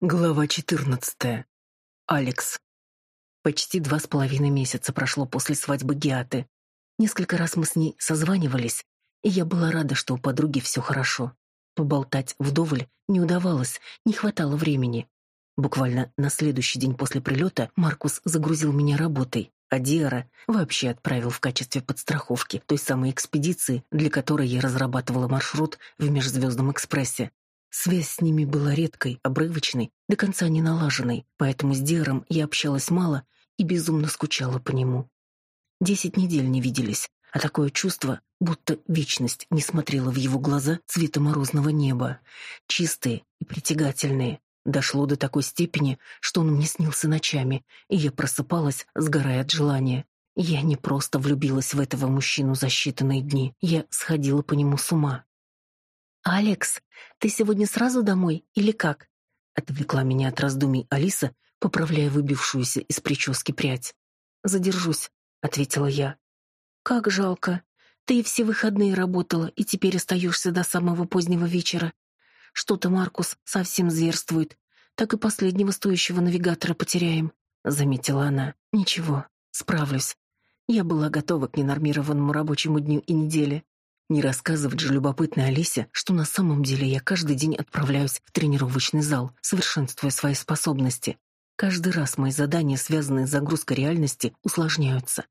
Глава четырнадцатая. Алекс. Почти два с половиной месяца прошло после свадьбы Гиаты. Несколько раз мы с ней созванивались, и я была рада, что у подруги все хорошо. Поболтать вдоволь не удавалось, не хватало времени. Буквально на следующий день после прилета Маркус загрузил меня работой, а Диара вообще отправил в качестве подстраховки той самой экспедиции, для которой я разрабатывала маршрут в Межзвездном экспрессе. Связь с ними была редкой, обрывочной, до конца не налаженной, поэтому с Диаром я общалась мало и безумно скучала по нему. Десять недель не виделись, а такое чувство, будто вечность не смотрела в его глаза цвета морозного неба. Чистые и притягательные. Дошло до такой степени, что он мне снился ночами, и я просыпалась, сгорая от желания. Я не просто влюбилась в этого мужчину за считанные дни, я сходила по нему с ума. «Алекс, ты сегодня сразу домой или как?» Отвлекла меня от раздумий Алиса, поправляя выбившуюся из прически прядь. «Задержусь», — ответила я. «Как жалко. Ты все выходные работала и теперь остаешься до самого позднего вечера. Что-то Маркус совсем зверствует. Так и последнего стоящего навигатора потеряем», — заметила она. «Ничего, справлюсь. Я была готова к ненормированному рабочему дню и неделе. Не рассказывать же любопытной Алисе, что на самом деле я каждый день отправляюсь в тренировочный зал, совершенствуя свои способности. Каждый раз мои задания, связанные с загрузкой реальности, усложняются.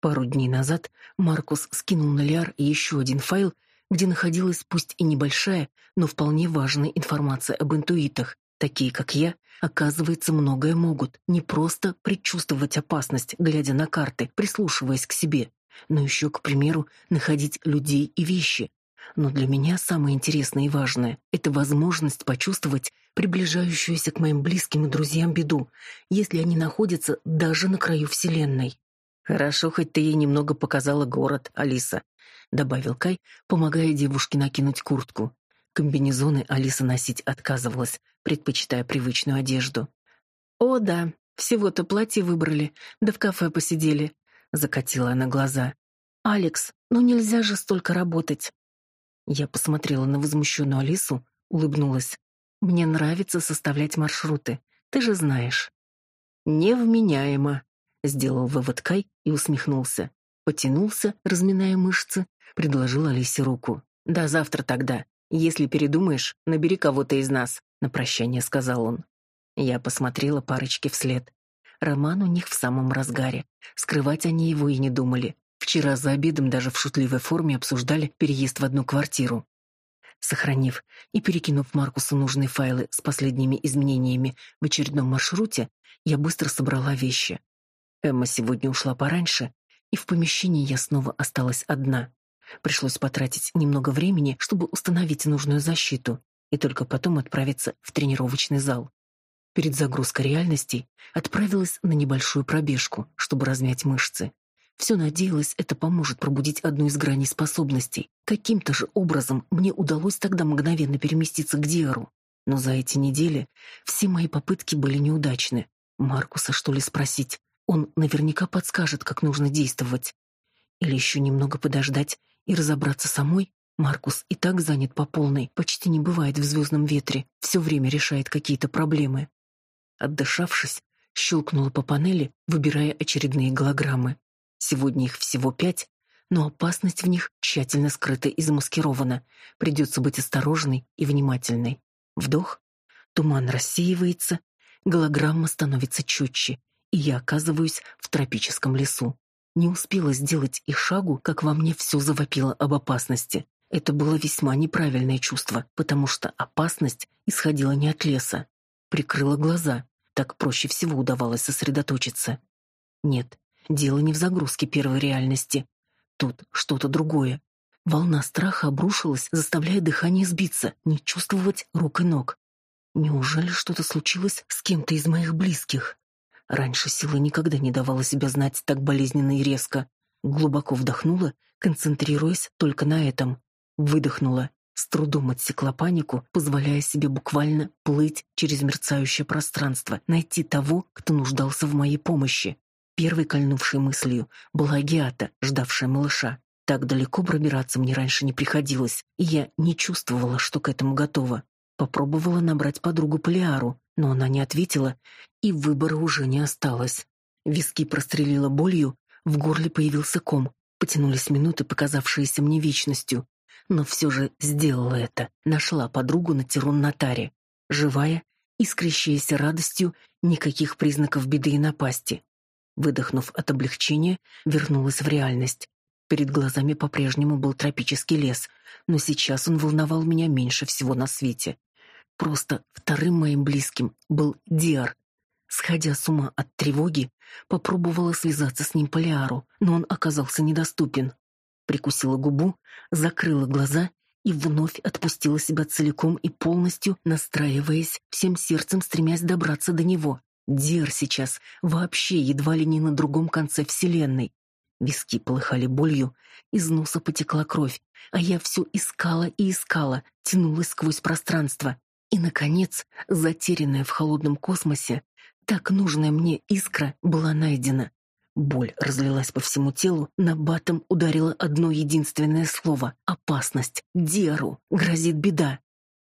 Пару дней назад Маркус скинул на Лиар еще один файл, где находилась пусть и небольшая, но вполне важная информация об интуитах. Такие, как я, оказывается, многое могут. Не просто предчувствовать опасность, глядя на карты, прислушиваясь к себе, но еще, к примеру, находить людей и вещи. Но для меня самое интересное и важное — это возможность почувствовать приближающуюся к моим близким и друзьям беду, если они находятся даже на краю Вселенной. «Хорошо, хоть ты ей немного показала город, Алиса», — добавил Кай, помогая девушке накинуть куртку. Комбинезоны Алиса носить отказывалась, предпочитая привычную одежду. «О, да, всего-то платье выбрали, да в кафе посидели», закатила она глаза. Алекс, ну нельзя же столько работать. Я посмотрела на возмущенную Алису, улыбнулась. Мне нравится составлять маршруты, ты же знаешь. Невменяемо, сделал вывод Кай и усмехнулся. Потянулся, разминая мышцы, предложил Алисе руку. До завтра тогда. Если передумаешь, набери кого-то из нас, на прощание сказал он. Я посмотрела парочке вслед. Роман у них в самом разгаре. Скрывать они его и не думали. Вчера за обедом даже в шутливой форме обсуждали переезд в одну квартиру. Сохранив и перекинув Маркусу нужные файлы с последними изменениями в очередном маршруте, я быстро собрала вещи. Эмма сегодня ушла пораньше, и в помещении я снова осталась одна. Пришлось потратить немного времени, чтобы установить нужную защиту, и только потом отправиться в тренировочный зал. Перед загрузкой реальностей отправилась на небольшую пробежку, чтобы размять мышцы. Все надеялась, это поможет пробудить одну из граней способностей. Каким-то же образом мне удалось тогда мгновенно переместиться к Диару. Но за эти недели все мои попытки были неудачны. Маркуса, что ли, спросить? Он наверняка подскажет, как нужно действовать. Или еще немного подождать и разобраться самой? Маркус и так занят по полной, почти не бывает в звездном ветре, все время решает какие-то проблемы. Отдышавшись, щелкнула по панели, выбирая очередные голограммы. Сегодня их всего пять, но опасность в них тщательно скрыта и замаскирована. Придется быть осторожной и внимательной. Вдох. Туман рассеивается, голограмма становится четче, и я оказываюсь в тропическом лесу. Не успела сделать и шагу, как во мне все завопило об опасности. Это было весьма неправильное чувство, потому что опасность исходила не от леса, прикрыла глаза. Так проще всего удавалось сосредоточиться. Нет, дело не в загрузке первой реальности. Тут что-то другое. Волна страха обрушилась, заставляя дыхание сбиться, не чувствовать рук и ног. Неужели что-то случилось с кем-то из моих близких? Раньше сила никогда не давала себя знать так болезненно и резко. Глубоко вдохнула, концентрируясь только на этом. Выдохнула. С трудом отсекла панику, позволяя себе буквально плыть через мерцающее пространство, найти того, кто нуждался в моей помощи. Первой кольнувшей мыслью была Геата, ждавшая малыша. Так далеко пробираться мне раньше не приходилось, и я не чувствовала, что к этому готова. Попробовала набрать подругу Полиару, но она не ответила, и выбора уже не осталось. Виски прострелила болью, в горле появился ком. Потянулись минуты, показавшиеся мне вечностью. Но все же сделала это. Нашла подругу на Тирун-Натаре. Живая, искрящаяся радостью, никаких признаков беды и напасти. Выдохнув от облегчения, вернулась в реальность. Перед глазами по-прежнему был тропический лес, но сейчас он волновал меня меньше всего на свете. Просто вторым моим близким был Диар. Сходя с ума от тревоги, попробовала связаться с ним по Лиару, но он оказался недоступен. Прикусила губу, закрыла глаза и вновь отпустила себя целиком и полностью, настраиваясь, всем сердцем стремясь добраться до него. Дер сейчас вообще едва ли не на другом конце вселенной. Виски полыхали болью, из носа потекла кровь, а я все искала и искала, тянулась сквозь пространство. И, наконец, затерянная в холодном космосе, так нужная мне искра была найдена. Боль разлилась по всему телу, на батом ударило одно единственное слово — опасность. Деру грозит беда.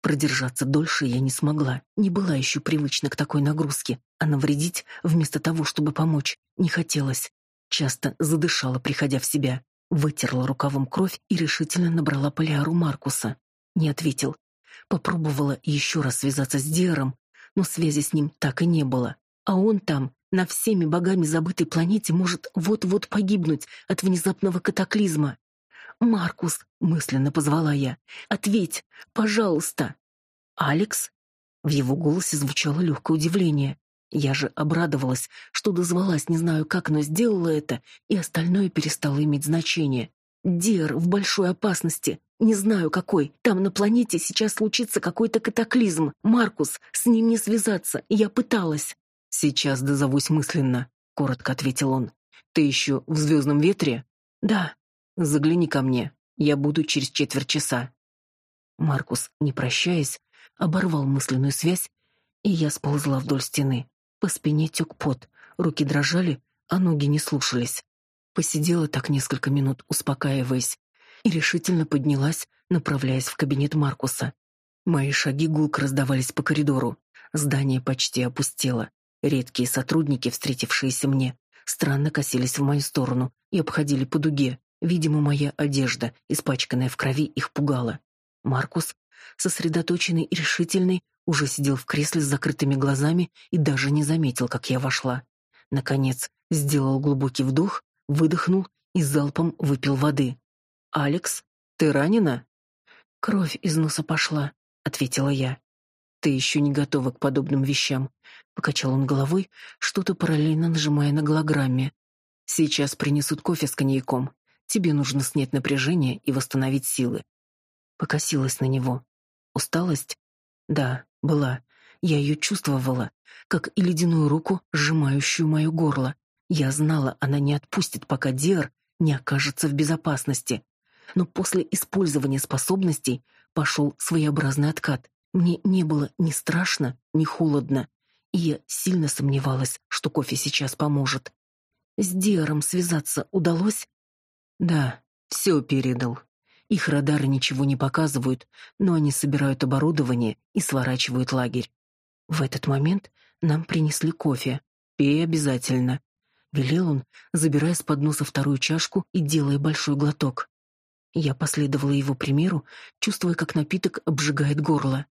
Продержаться дольше я не смогла, не была еще привычна к такой нагрузке, а навредить, вместо того, чтобы помочь, не хотелось. Часто задышала, приходя в себя. Вытерла рукавом кровь и решительно набрала полиару Маркуса. Не ответил. Попробовала еще раз связаться с Диаром, но связи с ним так и не было. А он там, на всеми богами забытой планете, может вот-вот погибнуть от внезапного катаклизма. «Маркус», — мысленно позвала я, — «ответь, пожалуйста». «Алекс?» В его голосе звучало легкое удивление. Я же обрадовалась, что дозвалась, не знаю как, но сделала это, и остальное перестало иметь значение. Дер в большой опасности. Не знаю какой. Там на планете сейчас случится какой-то катаклизм. Маркус, с ним не связаться. Я пыталась. Сейчас дозовусь мысленно, коротко ответил он. Ты еще в звездном ветре? Да. Загляни ко мне. Я буду через четверть часа. Маркус, не прощаясь, оборвал мысленную связь, и я сползла вдоль стены. По спине тек пот, руки дрожали, а ноги не слушались. Посидела так несколько минут, успокаиваясь, и решительно поднялась, направляясь в кабинет Маркуса. Мои шаги гулко раздавались по коридору. Здание почти опустело. Редкие сотрудники, встретившиеся мне, странно косились в мою сторону и обходили по дуге. Видимо, моя одежда, испачканная в крови, их пугала. Маркус, сосредоточенный и решительный, уже сидел в кресле с закрытыми глазами и даже не заметил, как я вошла. Наконец, сделал глубокий вдох, выдохнул и залпом выпил воды. «Алекс, ты ранена?» «Кровь из носа пошла», — ответила я. «Ты еще не готова к подобным вещам», — покачал он головой, что-то параллельно нажимая на голограмме. «Сейчас принесут кофе с коньяком. Тебе нужно снять напряжение и восстановить силы». Покосилась на него. Усталость? Да, была. Я ее чувствовала, как и ледяную руку, сжимающую мое горло. Я знала, она не отпустит, пока Диар не окажется в безопасности. Но после использования способностей пошел своеобразный откат. Мне не было ни страшно, ни холодно, и я сильно сомневалась, что кофе сейчас поможет. С Диаром связаться удалось? Да, все передал. Их радары ничего не показывают, но они собирают оборудование и сворачивают лагерь. В этот момент нам принесли кофе. Пей обязательно, велел он, забирая с подноса вторую чашку и делая большой глоток. Я последовала его примеру, чувствуя, как напиток обжигает горло.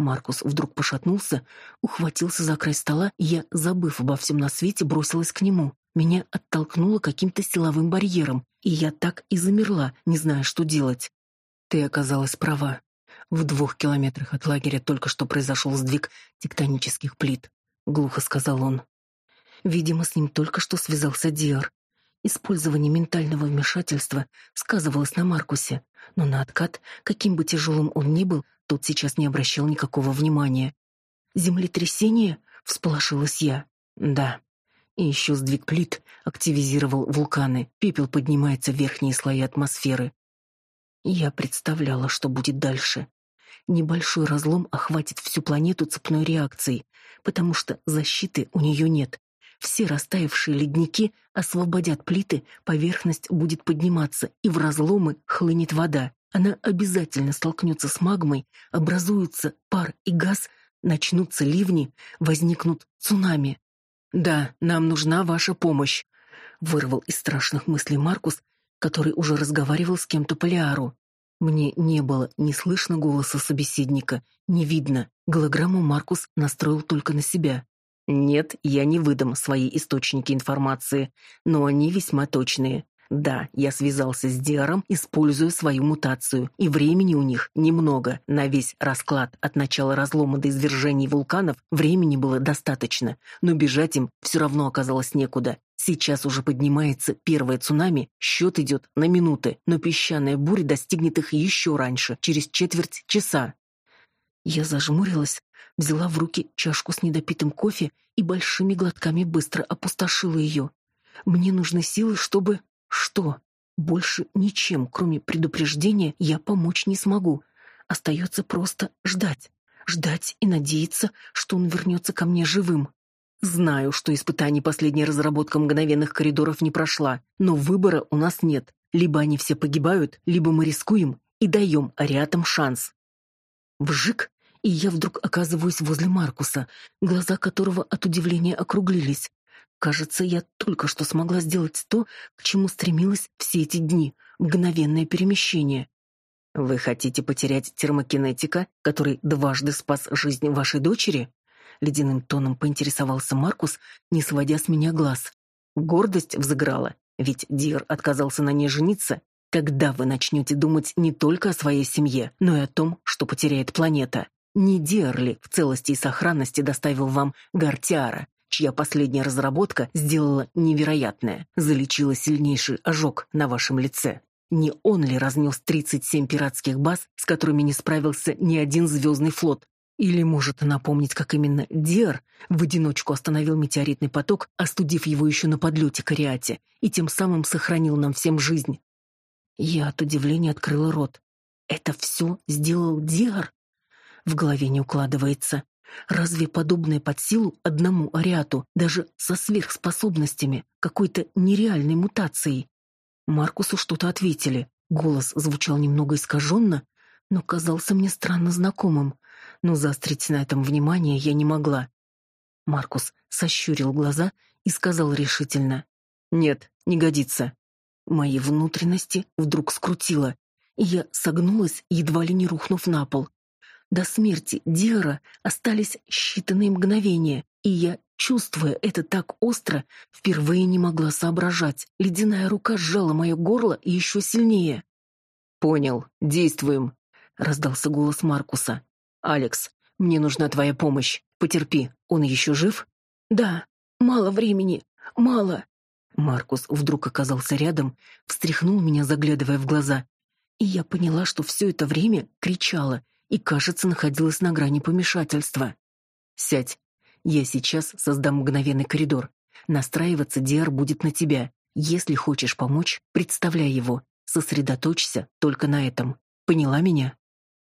Маркус вдруг пошатнулся, ухватился за край стола, и я, забыв обо всем на свете, бросилась к нему. Меня оттолкнуло каким-то силовым барьером, и я так и замерла, не зная, что делать. Ты оказалась права. В двух километрах от лагеря только что произошел сдвиг тектонических плит, глухо сказал он. Видимо, с ним только что связался Диар. Использование ментального вмешательства сказывалось на Маркусе, но на откат, каким бы тяжелым он ни был, тот сейчас не обращал никакого внимания. «Землетрясение?» — всполошилась я. «Да». И еще сдвиг плит активизировал вулканы. Пепел поднимается в верхние слои атмосферы. Я представляла, что будет дальше. Небольшой разлом охватит всю планету цепной реакцией, потому что защиты у нее нет. Все растаявшие ледники освободят плиты, поверхность будет подниматься, и в разломы хлынет вода. Она обязательно столкнется с магмой, образуются пар и газ, начнутся ливни, возникнут цунами. «Да, нам нужна ваша помощь», — вырвал из страшных мыслей Маркус, который уже разговаривал с кем-то по. Мне не было ни слышно голоса собеседника, не видно. Голограмму Маркус настроил только на себя. Нет, я не выдам свои источники информации, но они весьма точные. Да, я связался с Диаром, используя свою мутацию, и времени у них немного. На весь расклад от начала разлома до извержений вулканов времени было достаточно, но бежать им все равно оказалось некуда. Сейчас уже поднимается первое цунами, счет идет на минуты, но песчаная буря достигнет их еще раньше, через четверть часа. Я зажмурилась, взяла в руки чашку с недопитым кофе и большими глотками быстро опустошила ее. Мне нужны силы, чтобы... Что? Больше ничем, кроме предупреждения, я помочь не смогу. Остается просто ждать. Ждать и надеяться, что он вернется ко мне живым. Знаю, что испытаний последняя разработка мгновенных коридоров не прошла, но выбора у нас нет. Либо они все погибают, либо мы рискуем и даем ариатам шанс. Вжик, и я вдруг оказываюсь возле Маркуса, глаза которого от удивления округлились. Кажется, я только что смогла сделать то, к чему стремилась все эти дни — мгновенное перемещение. Вы хотите потерять термокинетика, который дважды спас жизнь вашей дочери? Ледяным тоном поинтересовался Маркус, не сводя с меня глаз. Гордость взыграла, ведь Дир отказался на ней жениться. Когда вы начнете думать не только о своей семье, но и о том, что потеряет планета? Не Дир ли в целости и сохранности доставил вам Гартиара, чья последняя разработка сделала невероятное, залечила сильнейший ожог на вашем лице. Не он ли разнес 37 пиратских баз, с которыми не справился ни один звездный флот? Или может напомнить, как именно Диар в одиночку остановил метеоритный поток, остудив его еще на подлете к Ариате, и тем самым сохранил нам всем жизнь? Я от удивления открыла рот. Это все сделал Диар? В голове не укладывается. Разве подобное под силу одному Ариату, даже со сверхспособностями, какой-то нереальной мутацией? Маркусу что-то ответили. Голос звучал немного искаженно, но казался мне странно знакомым. Но заострить на этом внимание я не могла. Маркус сощурил глаза и сказал решительно. «Нет, не годится». Мои внутренности вдруг скрутило, и я согнулась, едва ли не рухнув на пол. До смерти Диара остались считанные мгновения, и я, чувствуя это так остро, впервые не могла соображать. Ледяная рука сжала мое горло и еще сильнее. «Понял, действуем», — раздался голос Маркуса. «Алекс, мне нужна твоя помощь. Потерпи, он еще жив?» «Да, мало времени, мало». Маркус вдруг оказался рядом, встряхнул меня, заглядывая в глаза. И я поняла, что все это время кричала, и, кажется, находилась на грани помешательства. «Сядь. Я сейчас создам мгновенный коридор. Настраиваться Диар будет на тебя. Если хочешь помочь, представляй его. Сосредоточься только на этом. Поняла меня?»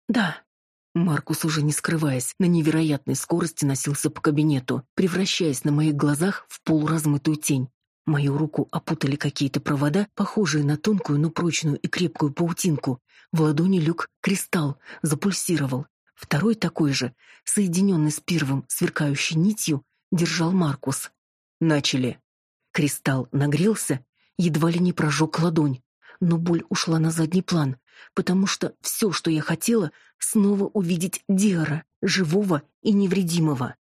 «Да». Маркус, уже не скрываясь, на невероятной скорости носился по кабинету, превращаясь на моих глазах в полуразмытую тень. Мою руку опутали какие-то провода, похожие на тонкую, но прочную и крепкую паутинку. В ладони люк кристалл запульсировал. Второй такой же, соединенный с первым сверкающей нитью, держал Маркус. Начали. Кристалл нагрелся, едва ли не прожег ладонь, но боль ушла на задний план, потому что все, что я хотела, снова увидеть Диара, живого и невредимого.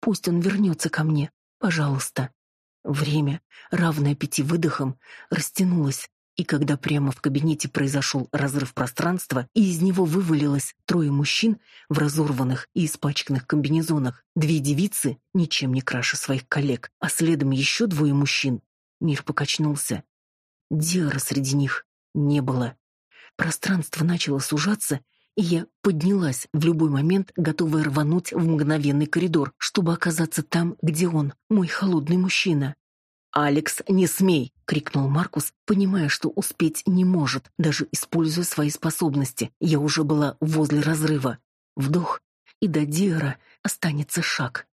Пусть он вернется ко мне, пожалуйста. Время, равное пяти выдохам, растянулось, и когда прямо в кабинете произошел разрыв пространства, и из него вывалилось трое мужчин в разорванных и испачканных комбинезонах, две девицы, ничем не краше своих коллег, а следом еще двое мужчин, мир покачнулся. Диара среди них не было. Пространство начало сужаться, и я поднялась в любой момент, готовая рвануть в мгновенный коридор, чтобы оказаться там, где он, мой холодный мужчина. «Алекс, не смей!» — крикнул Маркус, понимая, что успеть не может, даже используя свои способности. Я уже была возле разрыва. Вдох, и до Диара останется шаг.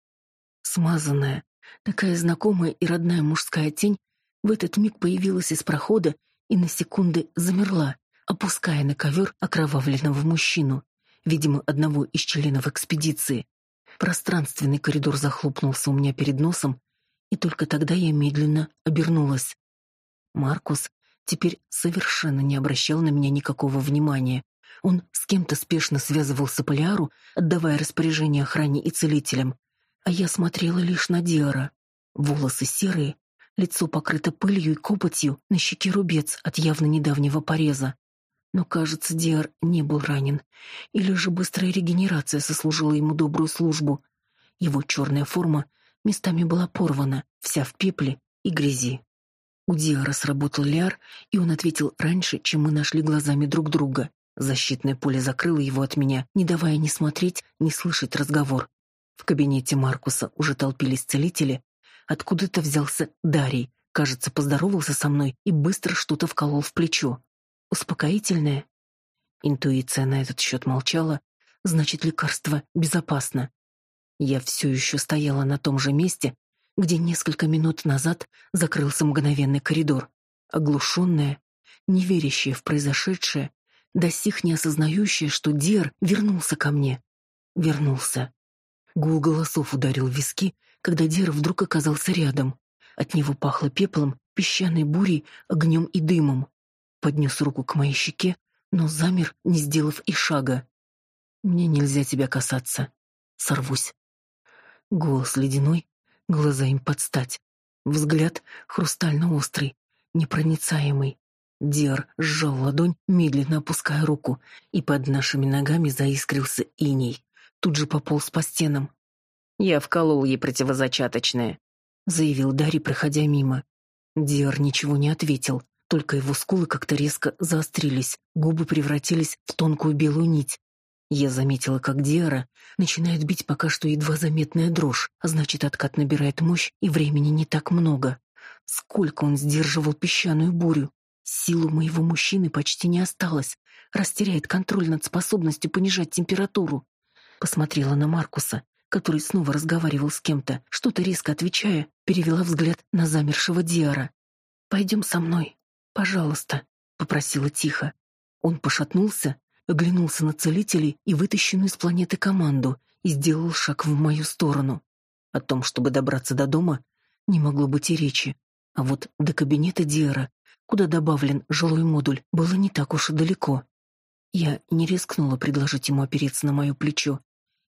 Смазанная, Такая знакомая и родная мужская тень в этот миг появилась из прохода и на секунды замерла, опуская на ковер окровавленного мужчину, видимо, одного из членов экспедиции. Пространственный коридор захлопнулся у меня перед носом, и только тогда я медленно обернулась. Маркус теперь совершенно не обращал на меня никакого внимания. Он с кем-то спешно связывался Полиару, отдавая распоряжение охране и целителям, а я смотрела лишь на Диара. Волосы серые, лицо покрыто пылью и копотью, на щеке рубец от явно недавнего пореза. Но, кажется, Диар не был ранен. Или же быстрая регенерация сослужила ему добрую службу. Его черная форма местами была порвана, вся в пепле и грязи. У Диара сработал ляр, и он ответил раньше, чем мы нашли глазами друг друга. Защитное поле закрыло его от меня, не давая ни смотреть, ни слышать разговор. В кабинете Маркуса уже толпились целители. Откуда-то взялся Дарий, кажется, поздоровался со мной и быстро что-то вколол в плечо. Успокоительное? Интуиция на этот счет молчала, значит, лекарство безопасно. Я все еще стояла на том же месте, где несколько минут назад закрылся мгновенный коридор, оглушенная, не верящая в произошедшее, до сих не осознающая, что Дер вернулся ко мне. Вернулся. Гул голосов ударил в виски, когда Дер вдруг оказался рядом. От него пахло пеплом, песчаной бурей, огнем и дымом поднес руку к моей щеке, но замер, не сделав и шага. Мне нельзя тебя касаться. Сорвусь. Голос ледяной, глаза им подстать. Взгляд хрустально острый, непроницаемый. Диар сжал ладонь, медленно опуская руку, и под нашими ногами заискрился иней. Тут же пополз по стенам. «Я вколол ей противозачаточное», — заявил Дарри, проходя мимо. Диар ничего не ответил, только его скулы как-то резко заострились, губы превратились в тонкую белую нить. Я заметила, как Диара начинает бить пока что едва заметная дрожь, а значит, откат набирает мощь, и времени не так много. Сколько он сдерживал песчаную бурю. Силу моего мужчины почти не осталось. Растеряет контроль над способностью понижать температуру. Посмотрела на Маркуса, который снова разговаривал с кем-то, что-то резко отвечая, перевела взгляд на замершего Диара. «Пойдем со мной», «Пожалуйста», — попросила тихо. Он пошатнулся, оглянулся на целителей и вытащенную из планеты команду и сделал шаг в мою сторону. О том, чтобы добраться до дома, не могло быть и речи. А вот до кабинета Диара, куда добавлен жилой модуль, было не так уж и далеко. Я не рискнула предложить ему опереться на мое плечо.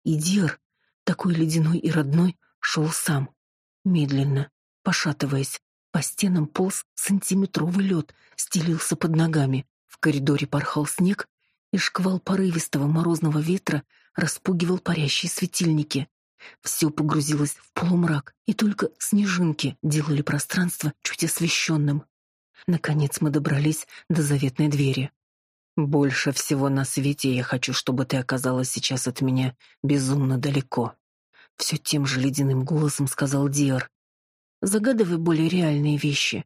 И Диар, такой ледяной и родной, шел сам, медленно, пошатываясь, по стенам полз сантиметровый лед, стелился под ногами. В коридоре порхал снег, и шквал порывистого морозного ветра распугивал парящие светильники. Все погрузилось в полумрак, и только снежинки делали пространство чуть освещенным. Наконец мы добрались до заветной двери. «Больше всего на свете я хочу, чтобы ты оказалась сейчас от меня безумно далеко», — все тем же ледяным голосом сказал Диар. Загадывай более реальные вещи.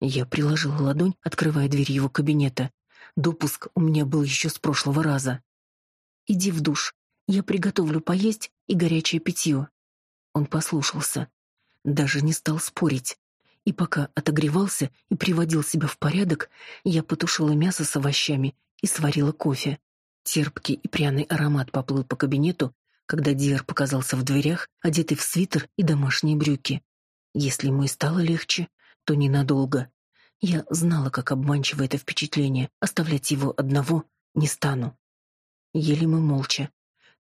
Я приложила ладонь, открывая дверь его кабинета. Допуск у меня был еще с прошлого раза. Иди в душ. Я приготовлю поесть и горячее питье. Он послушался. Даже не стал спорить. И пока отогревался и приводил себя в порядок, я потушила мясо с овощами и сварила кофе. Терпкий и пряный аромат поплыл по кабинету, когда Диар показался в дверях, одетый в свитер и домашние брюки. Если ему и стало легче, то ненадолго. Я знала, как обманчиво это впечатление. Оставлять его одного не стану. Ели мы молча.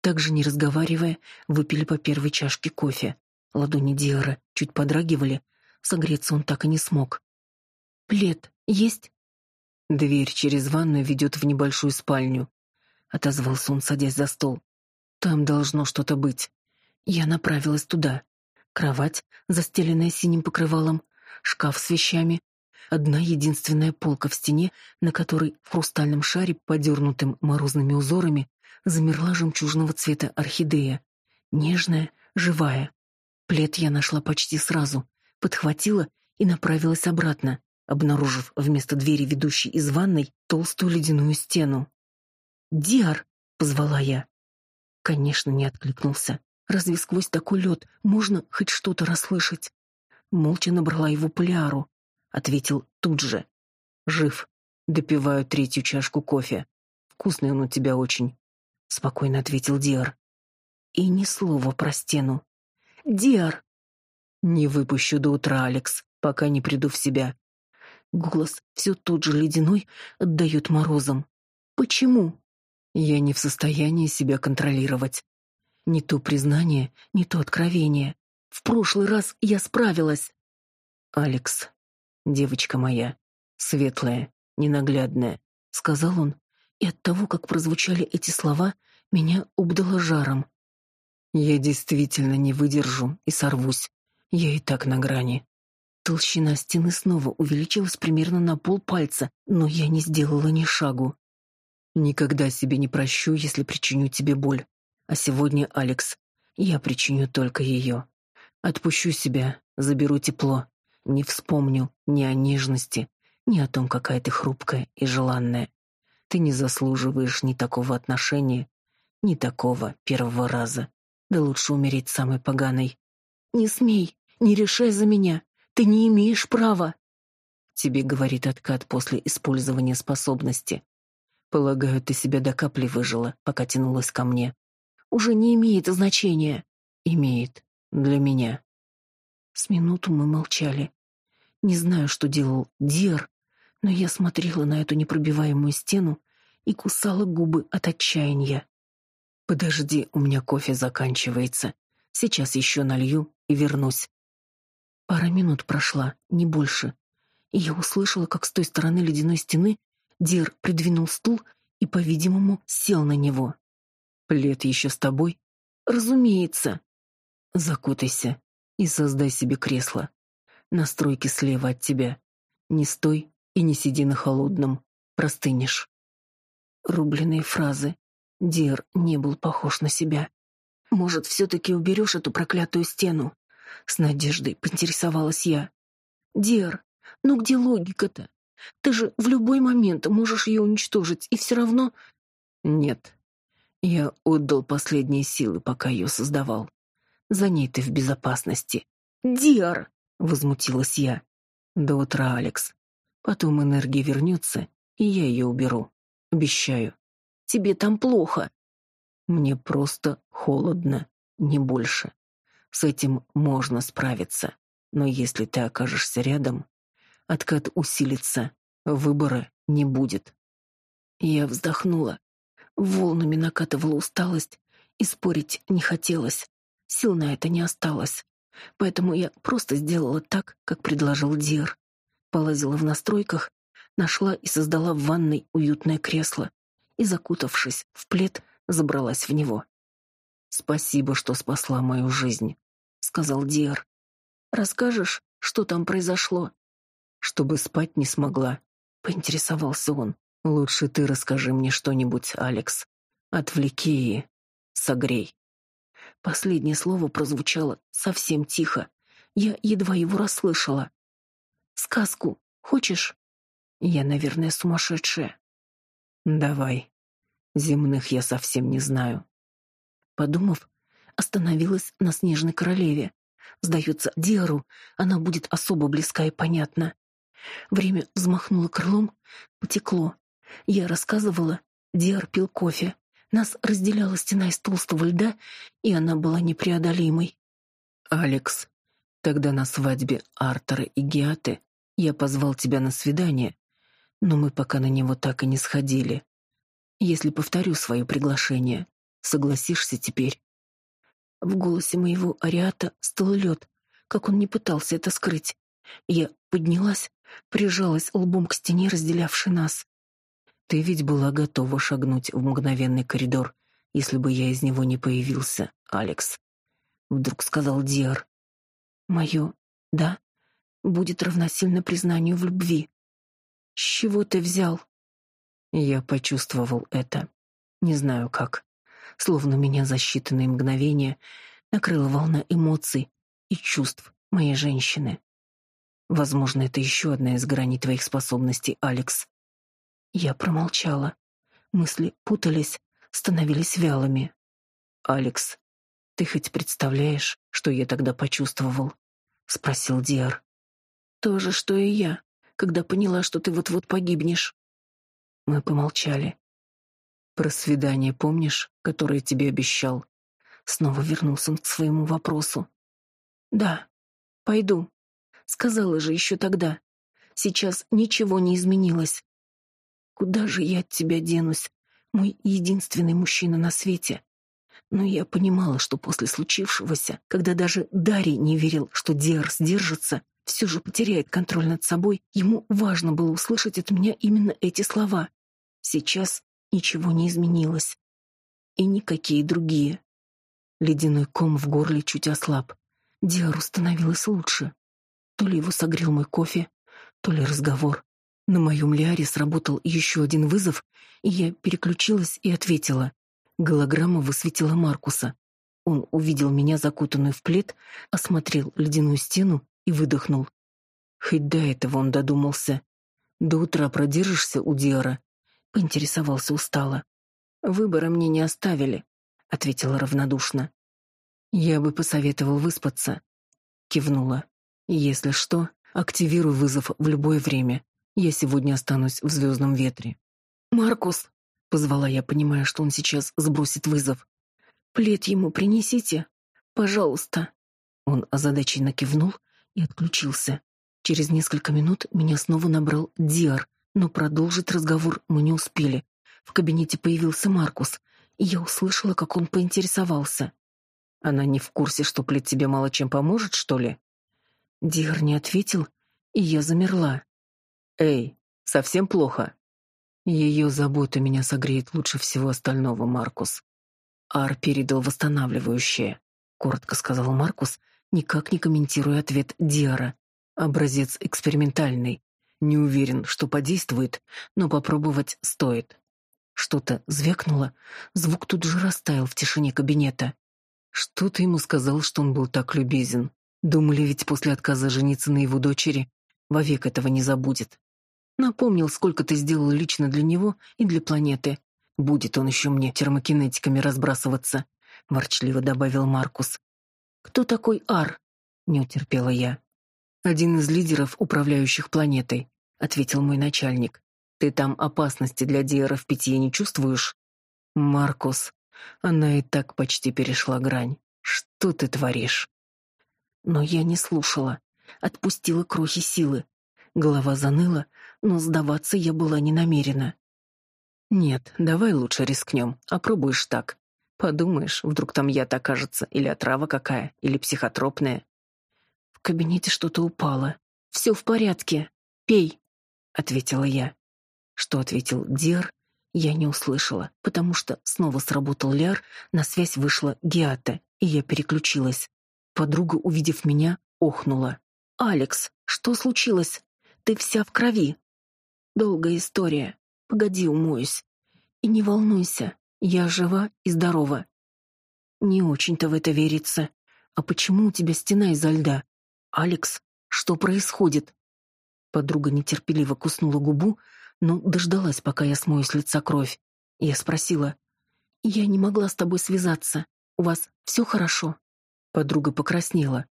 Также, не разговаривая, выпили по первой чашке кофе. Ладони Диара чуть подрагивали. Согреться он так и не смог. «Плед есть?» «Дверь через ванную ведет в небольшую спальню», — отозвался он, садясь за стол. «Там должно что-то быть». Я направилась туда. Кровать, застеленная синим покрывалом, шкаф с вещами, одна единственная полка в стене, на которой в хрустальном шаре, подернутым морозными узорами, замерла жемчужного цвета орхидея. Нежная, живая. Плед я нашла почти сразу, подхватила и направилась обратно, обнаружив вместо двери, ведущей из ванной, толстую ледяную стену. «Диар!» — позвала я. Конечно, не откликнулся. Разве сквозь такой лед можно хоть что-то расслышать? Молча набрала его поляру. Ответил тут же. Жив. Допиваю третью чашку кофе. Вкусный он у тебя очень. Спокойно ответил Диар. И ни слова про стену. Диар! Не выпущу до утра, Алекс, пока не приду в себя. Голос все тот же ледяной, отдает морозом. Почему? Я не в состоянии себя контролировать. Не то признание, не то откровение. В прошлый раз я справилась. Алекс, девочка моя, светлая, ненаглядная, сказал он, и от того, как прозвучали эти слова, меня обдало жаром. Я действительно не выдержу и сорвусь. Я и так на грани. Толщина стены снова увеличилась примерно на полпальца, но я не сделала ни шагу. Никогда себе не прощу, если причиню тебе боль. А сегодня, Алекс, я причиню только ее. Отпущу себя, заберу тепло. Не вспомню ни о нежности, ни о том, какая ты хрупкая и желанная. Ты не заслуживаешь ни такого отношения, ни такого первого раза. Да лучше умереть самой поганой. Не смей, не решай за меня. Ты не имеешь права. Тебе говорит откат после использования способности. Полагаю, ты себя до капли выжила, пока тянулась ко мне. Уже не имеет значения. Имеет. Для меня. С минуту мы молчали. Не знаю, что делал Дир, но я смотрела на эту непробиваемую стену и кусала губы от отчаяния. Подожди, у меня кофе заканчивается. Сейчас еще налью и вернусь. Пара минут прошла, не больше. И я услышала, как с той стороны ледяной стены Дир придвинул стул и, по-видимому, сел на него. Плед еще с тобой? Разумеется. Закутайся и создай себе кресло. Настройки слева от тебя. Не стой и не сиди на холодном. Простынешь. Рубленые фразы. Дир не был похож на себя. Может, все-таки уберешь эту проклятую стену? С надеждой поинтересовалась я. Дир, ну где логика-то? Ты же в любой момент можешь ее уничтожить, и все равно... Нет. Я отдал последние силы, пока ее создавал. За ней ты в безопасности. Диар! Возмутилась я. До утра, Алекс. Потом энергия вернется, и я ее уберу. Обещаю. Тебе там плохо. Мне просто холодно, не больше. С этим можно справиться. Но если ты окажешься рядом, откат усилится, выбора не будет. Я вздохнула. Волнами накатывала усталость, и спорить не хотелось. Сил на это не осталось. Поэтому я просто сделала так, как предложил Дир. Полазила в настройках, нашла и создала в ванной уютное кресло и, закутавшись в плед, забралась в него. «Спасибо, что спасла мою жизнь», — сказал Дир. «Расскажешь, что там произошло?» «Чтобы спать не смогла», — поинтересовался он. «Лучше ты расскажи мне что-нибудь, Алекс. Отвлеки и согрей». Последнее слово прозвучало совсем тихо. Я едва его расслышала. «Сказку хочешь?» «Я, наверное, сумасшедшая». «Давай. Земных я совсем не знаю». Подумав, остановилась на снежной королеве. Сдается Диару, она будет особо близка и понятна. Время взмахнуло крылом, потекло. Я рассказывала, Диар пил кофе. Нас разделяла стена из толстого льда, и она была непреодолимой. «Алекс, тогда на свадьбе Артера и Геаты я позвал тебя на свидание, но мы пока на него так и не сходили. Если повторю свое приглашение, согласишься теперь?» В голосе моего ариата стал лед, как он не пытался это скрыть. Я поднялась, прижалась лбом к стене, разделявшей нас. Ты ведь была готова шагнуть в мгновенный коридор, если бы я из него не появился, Алекс. Вдруг сказал Диар. Мое «да» будет равносильно признанию в любви. С чего ты взял? Я почувствовал это. Не знаю как. Словно меня за считанные мгновения накрыла волна эмоций и чувств моей женщины. Возможно, это еще одна из граней твоих способностей, Алекс. Я промолчала. Мысли путались, становились вялыми. «Алекс, Ты хоть представляешь, что я тогда почувствовал? спросил Диар. То же, что и я, когда поняла, что ты вот-вот погибнешь. Мы помолчали. Про свидание помнишь, которое тебе обещал? Снова вернулся он к своему вопросу. Да, пойду. Сказала же еще тогда. Сейчас ничего не изменилось. Куда же я от тебя денусь, мой единственный мужчина на свете? Но я понимала, что после случившегося, когда даже Дарий не верил, что Диар сдержится, все же потеряет контроль над собой, ему важно было услышать от меня именно эти слова. Сейчас ничего не изменилось. И никакие другие. Ледяной ком в горле чуть ослаб. Диару становилось лучше. То ли его согрел мой кофе, то ли разговор. На моем Лиаре сработал еще один вызов, и я переключилась и ответила. Голограмма высветила Маркуса. Он увидел меня закутанную в плед, осмотрел ледяную стену и выдохнул. Хоть до этого он додумался. До утра продержишься у Диара? Поинтересовался устало. Выбора мне не оставили, ответила равнодушно. Я бы посоветовал выспаться, кивнула. Если что, активируй вызов в любое время. Я сегодня останусь в звездном ветре. Маркус, позвала я, понимая, что он сейчас сбросит вызов. Плед ему принесите, пожалуйста. Он озадаченно кивнул и отключился. Через несколько минут меня снова набрал Диар, но продолжить разговор мы не успели. В кабинете появился Маркус, и я услышала, как он поинтересовался. Она не в курсе, что плед тебе мало чем поможет, что ли? Диар не ответил, и я замерла. Эй, совсем плохо? Ее забота меня согреет лучше всего остального, Маркус. Ар передал восстанавливающее, коротко сказал Маркус, никак не комментируя ответ Диара. Образец экспериментальный. Не уверен, что подействует, но попробовать стоит. Что-то звякнуло, звук тут же растаял в тишине кабинета. Что ты ему сказал, что он был так любезен? Думали ведь после отказа жениться на его дочери вовек этого не забудет. Напомнил, сколько ты сделал лично для него и для планеты. Будет он еще мне термокинетиками разбрасываться, ворчливо добавил Маркус. Кто такой Ар? не утерпела я. Один из лидеров, управляющих планетой, ответил мой начальник. Ты там опасности для Диара в питье не чувствуешь? Маркус, она и так почти перешла грань. Что ты творишь? Но я не слушала, отпустила крохи силы. Голова заныла, но сдаваться я была не намерена. Нет, давай лучше рискнем, опробуешь так. Подумаешь, вдруг там яд окажется, или отрава какая, или психотропная. В кабинете что-то упало. «Все в порядке. Пей, ответила я. Что ответил Дир, я не услышала, потому что снова сработал ляр, на связь вышла Гиата, и я переключилась. Подруга, увидев меня, охнула. «Алекс, что случилось? Ты вся в крови». Долгая история. Погоди, умоюсь. И не волнуйся, я жива и здорова. Не очень-то в это верится. А почему у тебя стена изо льда? Алекс, что происходит? Подруга нетерпеливо куснула губу, но дождалась, пока я смою с лица кровь. Я спросила: "Я не могла с тобой связаться. У вас все хорошо?" Подруга покраснела.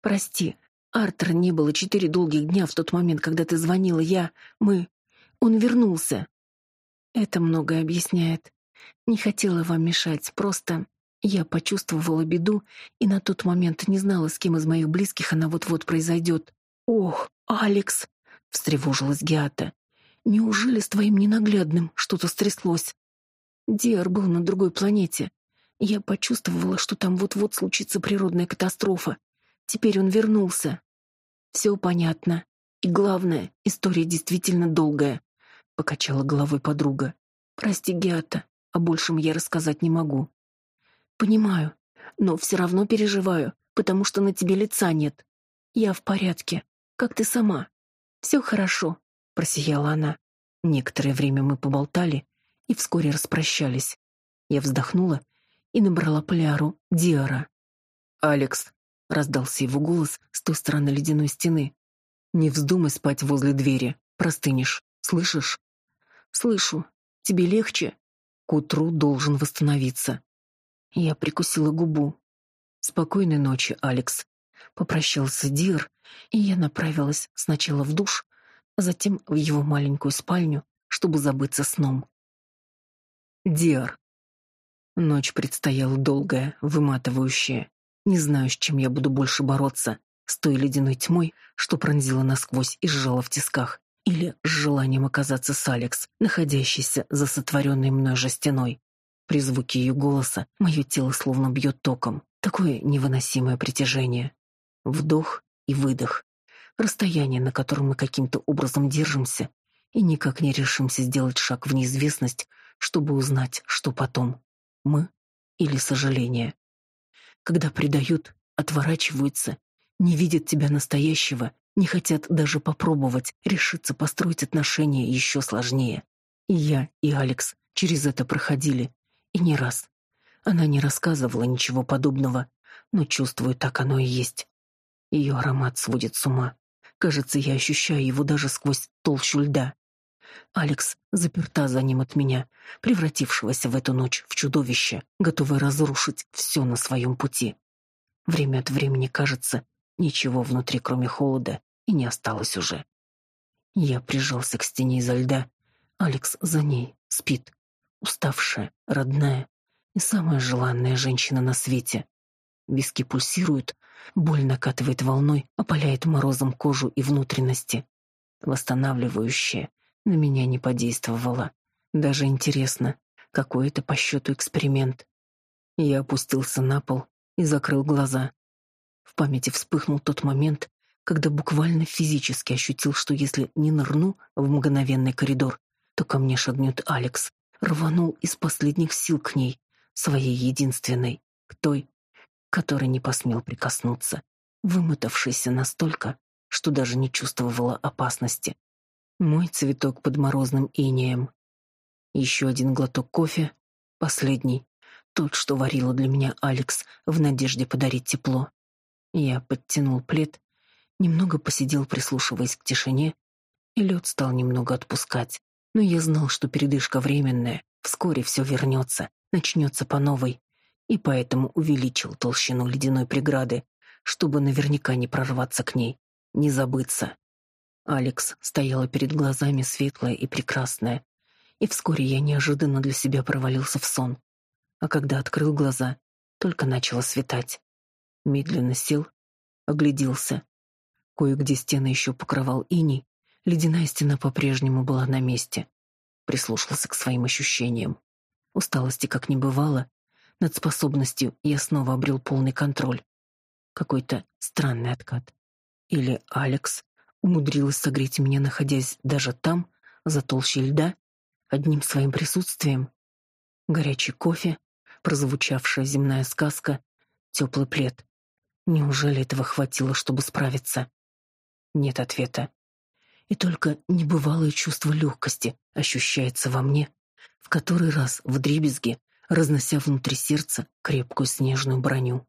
"Прости, Артера не было четыре долгих дня в тот момент, когда ты звонила. Я, мы он вернулся. Это многое объясняет. Не хотела вам мешать, просто я почувствовала беду и на тот момент не знала, с кем из моих близких она вот-вот произойдет. Ох, Алекс, встревожилась Гиата. Неужели с твоим ненаглядным что-то стряслось? Диар был на другой планете. Я почувствовала, что там вот-вот случится природная катастрофа. Теперь он вернулся. Все понятно. И главное, история действительно долгая покачала головой подруга. Прости, Геата, о большем я рассказать не могу. Понимаю, но все равно переживаю, потому что на тебе лица нет. Я в порядке, как ты сама. Все хорошо, просияла она. Некоторое время мы поболтали и вскоре распрощались. Я вздохнула и набрала поляру Диара. Алекс, раздался его голос с той стороны ледяной стены. Не вздумай спать возле двери, простынешь. Слышишь? Слышу. Тебе легче? К утру должен восстановиться. Я прикусила губу. Спокойной ночи, Алекс. Попрощался Дир, и я направилась сначала в душ, а затем в его маленькую спальню, чтобы забыться сном. Диар. Ночь предстояла долгая, выматывающая. Не знаю, с чем я буду больше бороться, с той ледяной тьмой, что пронзила насквозь и сжала в тисках, или с желанием оказаться с Алекс, находящейся за сотворенной мной же стеной. При звуке ее голоса мое тело словно бьет током. Такое невыносимое притяжение. Вдох и выдох. Расстояние, на котором мы каким-то образом держимся, и никак не решимся сделать шаг в неизвестность, чтобы узнать, что потом. Мы или сожаление. Когда предают, отворачиваются, не видят тебя настоящего, не хотят даже попробовать решиться построить отношения еще сложнее. И я, и Алекс через это проходили, и не раз. Она не рассказывала ничего подобного, но чувствую, так оно и есть. Ее аромат сводит с ума. Кажется, я ощущаю его даже сквозь толщу льда. Алекс заперта за ним от меня, превратившегося в эту ночь в чудовище, готовое разрушить все на своем пути. Время от времени кажется, ничего внутри, кроме холода, и не осталось уже. Я прижался к стене изо льда. Алекс за ней спит, уставшая, родная и самая желанная женщина на свете. Виски пульсируют, боль накатывает волной, опаляет морозом кожу и внутренности. Восстанавливающее на меня не подействовало. Даже интересно, какой это по счету эксперимент. Я опустился на пол и закрыл глаза. В памяти вспыхнул тот момент, когда буквально физически ощутил, что если не нырну в мгновенный коридор, то ко мне шагнет Алекс рванул из последних сил к ней, своей единственной, к той, которой не посмел прикоснуться, вымотавшейся настолько, что даже не чувствовала опасности. Мой цветок под морозным инеем. Еще один глоток кофе, последний, тот, что варила для меня Алекс в надежде подарить тепло. Я подтянул плед, немного посидел, прислушиваясь к тишине, и лед стал немного отпускать. Но я знал, что передышка временная, вскоре все вернется, начнется по новой, и поэтому увеличил толщину ледяной преграды, чтобы наверняка не прорваться к ней, не забыться. Алекс стояла перед глазами светлая и прекрасная, и вскоре я неожиданно для себя провалился в сон. А когда открыл глаза, только начало светать. Медленно сел, огляделся. Кое-где стены еще покрывал иней, Ледяная стена по-прежнему была на месте. Прислушался к своим ощущениям. Усталости как не бывало. Над способностью я снова обрел полный контроль. Какой-то странный откат. Или Алекс умудрилась согреть меня, находясь даже там, за толщей льда, одним своим присутствием. Горячий кофе, прозвучавшая земная сказка, теплый плед. Неужели этого хватило, чтобы справиться? Нет ответа и только небывалое чувство легкости ощущается во мне, в который раз в дребезге, разнося внутри сердца крепкую снежную броню.